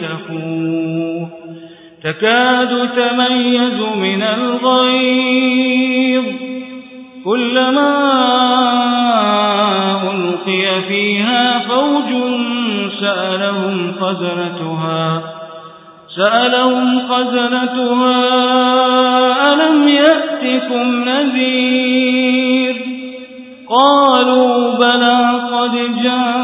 تكون تكاد تميز من الغيظ. كلما ألقي فيها فوج سألهم خزنتها. سألهم خزنتها ألم يأتكم نذير؟ قالوا بلى قد جاء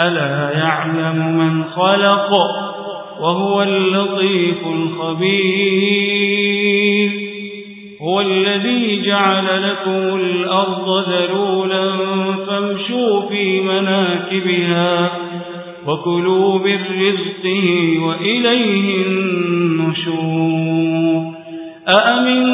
ألا يعلم من خلق وهو اللطيف الخبير هو الذي جعل لكم الأرض ذلولا فامشوا في مناكبها وكلوا من رزقه وإليه النشور. أأمنتم